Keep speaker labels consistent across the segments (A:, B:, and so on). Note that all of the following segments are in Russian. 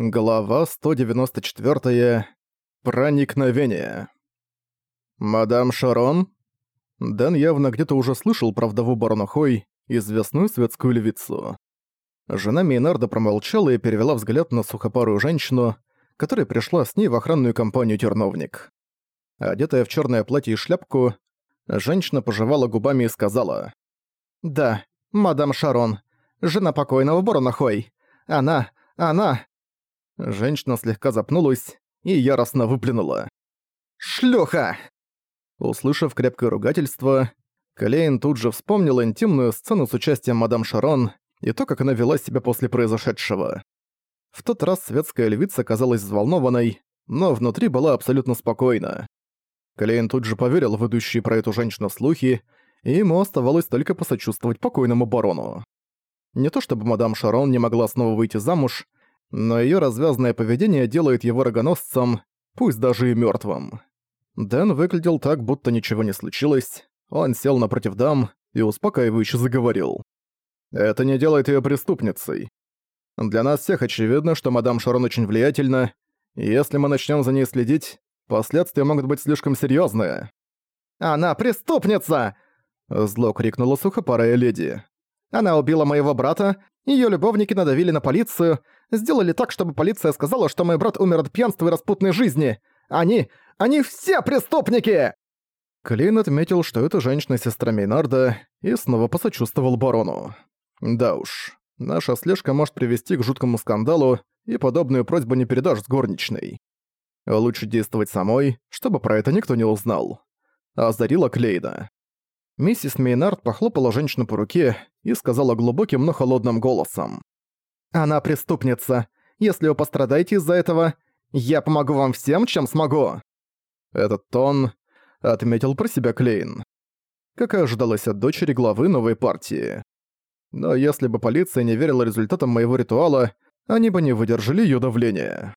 A: Глава 194. Проникновение. «Мадам Шарон?» Дэн явно где-то уже слышал про вдову барона Хой, известную светскую львицу. Жена Мейнарда промолчала и перевела взгляд на сухопарую женщину, которая пришла с ней в охранную компанию «Терновник». Одетая в черное платье и шляпку, женщина пожевала губами и сказала. «Да, мадам Шарон, жена покойного барона Хой. Она, она...» Женщина слегка запнулась и яростно выплюнула. «Шлюха!» Услышав крепкое ругательство, Калейн тут же вспомнил интимную сцену с участием мадам Шарон и то, как она вела себя после произошедшего. В тот раз светская львица казалась взволнованной, но внутри была абсолютно спокойна. Калейн тут же поверил в идущие про эту женщину слухи, и ему оставалось только посочувствовать покойному барону. Не то чтобы мадам Шарон не могла снова выйти замуж, но её развязное поведение делает его рогоносцем, пусть даже и мёртвым. Дэн выглядел так, будто ничего не случилось. Он сел напротив дам и успокаивающе заговорил. «Это не делает её преступницей. Для нас всех очевидно, что мадам Шарон очень влиятельна, и если мы начнём за ней следить, последствия могут быть слишком серьёзные». «Она преступница!» Зло крикнула сухопарая леди. «Она убила моего брата, её любовники надавили на полицию, сделали так, чтобы полиция сказала, что мой брат умер от пьянства и распутной жизни. Они... они все преступники!» Клейн отметил, что это женщина-сестра Мейнарда, и снова посочувствовал барону. «Да уж, наша слежка может привести к жуткому скандалу, и подобную просьбу не передашь с горничной. Лучше действовать самой, чтобы про это никто не узнал». Озарила Клейна. Миссис Мейнард похлопала женщину по руке и сказала глубоким, но холодным голосом. «Она преступница. Если вы пострадаете из-за этого, я помогу вам всем, чем смогу». Этот тон отметил про себя Клейн. Как и ожидалось от дочери главы новой партии. Но если бы полиция не верила результатам моего ритуала, они бы не выдержали её давления.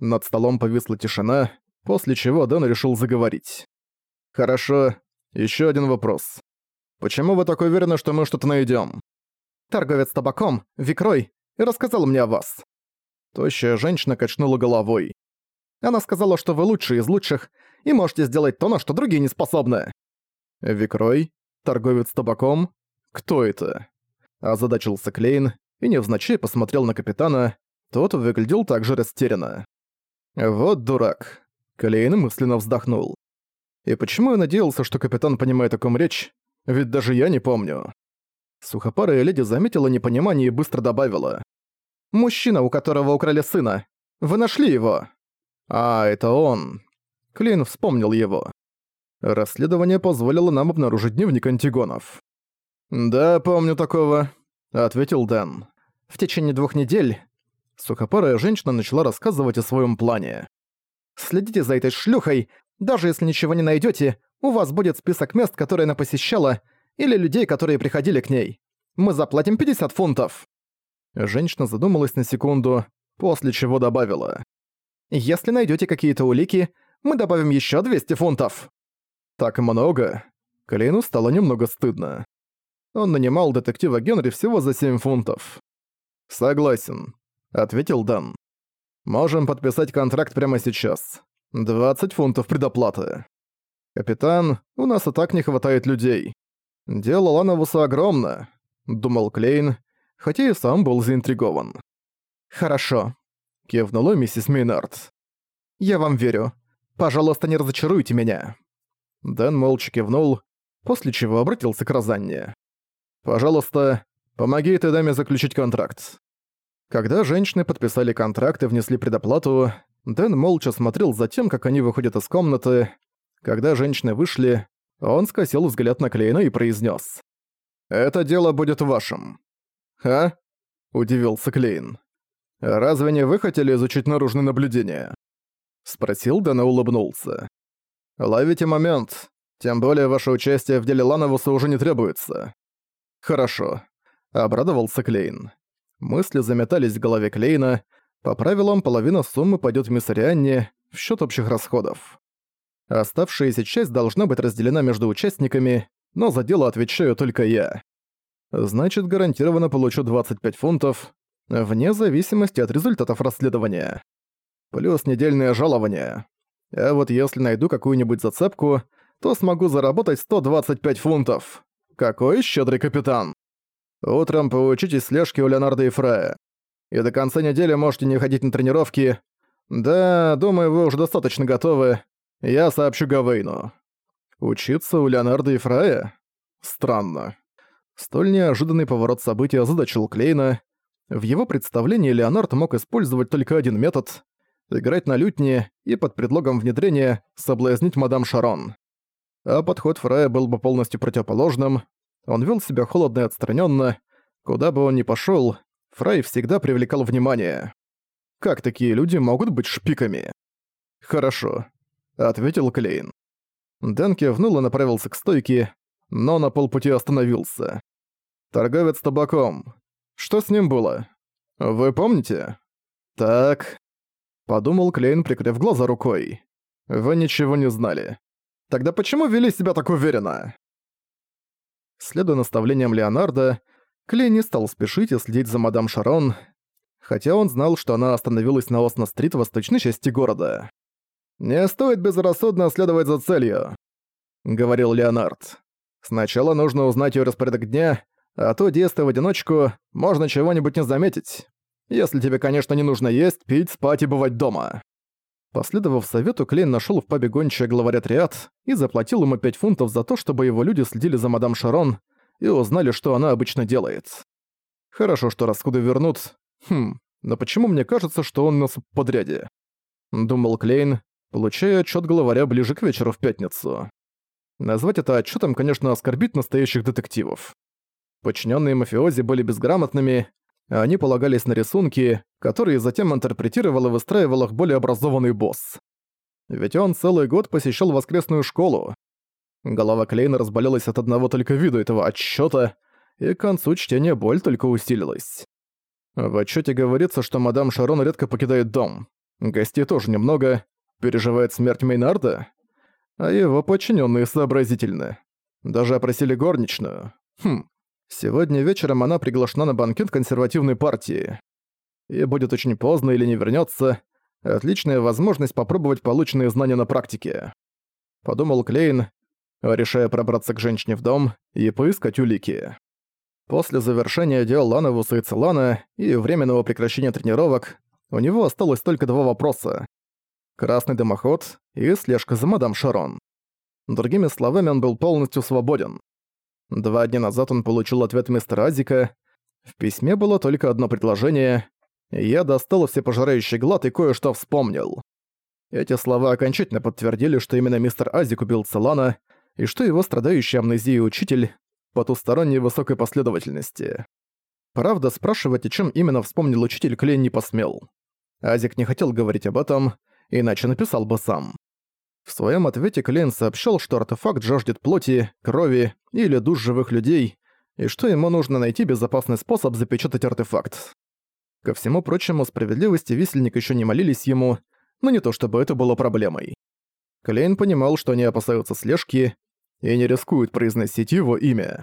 A: Над столом повисла тишина, после чего Дэн решил заговорить. «Хорошо, ещё один вопрос. Почему вы так уверены, что мы что-то найдём?» «Торговец табаком, Викрой, и рассказал мне о вас». Тощая женщина качнула головой. Она сказала, что вы лучшие из лучших и можете сделать то, на что другие не способны. Викрой? Торговец табаком? Кто это? Озадачился Клейн и невзначай посмотрел на капитана. Тот выглядел также растерянно. Вот дурак. Клейн мысленно вздохнул. И почему я надеялся, что капитан понимает, о ком речь? Ведь даже я не помню. Сухопарая леди заметила непонимание и быстро добавила. «Мужчина, у которого украли сына. Вы нашли его?» «А, это он». Клин вспомнил его. Расследование позволило нам обнаружить дневник антигонов. «Да, помню такого», — ответил Дэн. В течение двух недель сухопарая женщина начала рассказывать о своем плане. «Следите за этой шлюхой. Даже если ничего не найдете, у вас будет список мест, которые она посещала, или людей, которые приходили к ней. Мы заплатим 50 фунтов». Женщина задумалась на секунду, после чего добавила. «Если найдете какие-то улики, мы добавим еще 200 фунтов». «Так много?» Клейну стало немного стыдно. Он нанимал детектива Генри всего за 7 фунтов. «Согласен», — ответил Дан. «Можем подписать контракт прямо сейчас. 20 фунтов предоплаты. Капитан, у нас и так не хватает людей. Дело Лановуса огромно», — думал Клейн, хотя и сам был заинтригован. «Хорошо», — кивнула миссис Мейнард. «Я вам верю. Пожалуйста, не разочаруйте меня». Дэн молча кивнул, после чего обратился к Розанне. «Пожалуйста, помоги этой даме заключить контракт». Когда женщины подписали контракт и внесли предоплату, Дэн молча смотрел за тем, как они выходят из комнаты. Когда женщины вышли, он скосил взгляд на Клейна и произнес: «Это дело будет вашим». «А?» – удивился Клейн. «Разве не вы хотели изучить наружное наблюдение?» Спросил, да на улыбнулся. «Ловите момент. Тем более ваше участие в деле Лановуса уже не требуется». «Хорошо», — обрадовался Клейн. Мысли заметались в голове Клейна. По правилам, половина суммы пойдет в мисс Арианне в счет общих расходов. Оставшаяся часть должна быть разделена между участниками, но за дело отвечаю только я. Значит, гарантированно получу 25 фунтов, вне зависимости от результатов расследования. Плюс недельное жалование. А вот если найду какую-нибудь зацепку, то смогу заработать 125 фунтов. Какой щедрый капитан. Утром поучитесь слежке у Леонарда и Фрея. И до конца недели можете не ходить на тренировки. Да, думаю, вы уже достаточно готовы. Я сообщу Гавейну. Учиться у Леонарда и Фрея? Странно. Столь неожиданный поворот событий озадачил Клейна. В его представлении Леонард мог использовать только один метод — играть на лютне и под предлогом внедрения соблазнить мадам Шарон. А подход Фрая был бы полностью противоположным. Он вел себя холодно и отстраненно. Куда бы он ни пошел, Фрай всегда привлекал внимание. Как такие люди могут быть шпиками? «Хорошо», — ответил Клейн. Дэн кивнул и направился к стойке, но на полпути остановился. «Торговец табаком. Что с ним было? Вы помните?» «Так...» — подумал Клейн, прикрыв глаза рукой. «Вы ничего не знали. Тогда почему вели себя так уверенно?» Следуя наставлениям Леонардо, Клейн не стал спешить и следить за мадам Шарон, хотя он знал, что она остановилась на Осна-стрит в восточной части города. «Не стоит безрассудно следовать за целью», — говорил Леонард. Сначала нужно узнать её распорядок дня, а то, действуя в одиночку, можно чего-нибудь не заметить. Если тебе, конечно, не нужно есть, пить, спать и бывать дома». Последовав совету, Клейн нашёл в пабе гончая главаря Триад и заплатил ему 5 фунтов за то, чтобы его люди следили за мадам Шарон и узнали, что она обычно делает. Хорошо, что расходы вернут. Хм, но почему мне кажется, что он нас подряде? Думал Клейн, получая отчёт главаря ближе к вечеру в пятницу. Назвать это отчетом, конечно, оскорбить настоящих детективов. Подчиненные мафиози были безграмотными, а они полагались на рисунки, которые затем интерпретировал и выстраивал их более образованный босс. Ведь он целый год посещал воскресную школу. Голова Клейна разболелась от одного только вида этого отчета, и к концу чтения боль только усилилась. В отчете говорится, что мадам Шарон редко покидает дом. Гостей тоже немного. Переживает смерть Мейнарда? а его подчиненные сообразительны. Даже опросили горничную. Хм, сегодня вечером она приглашена на банкет консервативной партии. И будет очень поздно или не вернется. Отличная возможность попробовать полученные знания на практике. Подумал Клейн, решая пробраться к женщине в дом и поискать улики. После завершения дел Лановуса и Целана и временного прекращения тренировок у него осталось только два вопроса красный дымоход и слежка за мадам Шарон. Другими словами, он был полностью свободен. Два дня назад он получил ответ мистера Азика. В письме было только одно предложение. Я достал всепожирающий глад и кое-что вспомнил. Эти слова окончательно подтвердили, что именно мистер Азик убил Целана, и что его страдающий амнезией учитель потусторонней высокой последовательности. Правда, спрашивать, о чем именно вспомнил учитель, Клейн не посмел. Азик не хотел говорить об этом, иначе написал бы сам. В своем ответе Клейн сообщил, что артефакт жаждет плоти, крови или душ живых людей, и что ему нужно найти безопасный способ запечатать артефакт. Ко всему прочему, справедливости висельник еще не молились ему, но не то чтобы это было проблемой. Клейн понимал, что они опасаются слежки и не рискуют произносить его имя.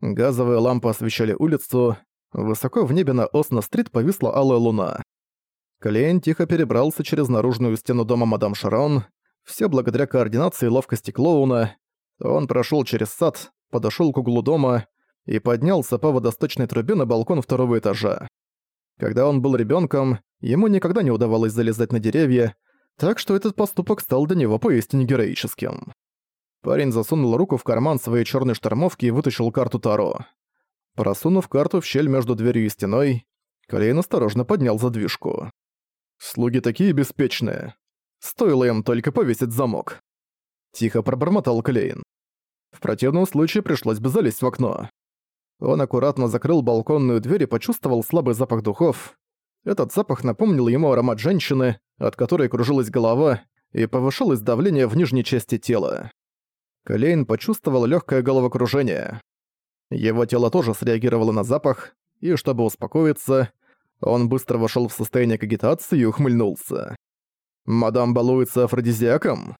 A: Газовые лампы освещали улицу, высоко в небе на Осна-стрит повисла алая луна. Клейн тихо перебрался через наружную стену дома мадам Шарон, все благодаря координации и ловкости клоуна. Он прошел через сад, подошел к углу дома и поднялся по водосточной трубе на балкон второго этажа. Когда он был ребенком, ему никогда не удавалось залезать на деревья, так что этот поступок стал для него поистине героическим. Парень засунул руку в карман своей черной штормовки и вытащил карту Таро. Просунув карту в щель между дверью и стеной, Клейн осторожно поднял задвижку. Слуги такие беспечные. Стоило им только повесить замок. Тихо пробормотал Клейн. В противном случае пришлось бы залезть в окно. Он аккуратно закрыл балконную дверь и почувствовал слабый запах духов. Этот запах напомнил ему аромат женщины, от которой кружилась голова, и повышалось давление в нижней части тела. Клейн почувствовал легкое головокружение. Его тело тоже среагировало на запах, и чтобы успокоиться, он быстро вошел в состояние кагитации и ухмыльнулся. «Мадам балуется афродизиаком?»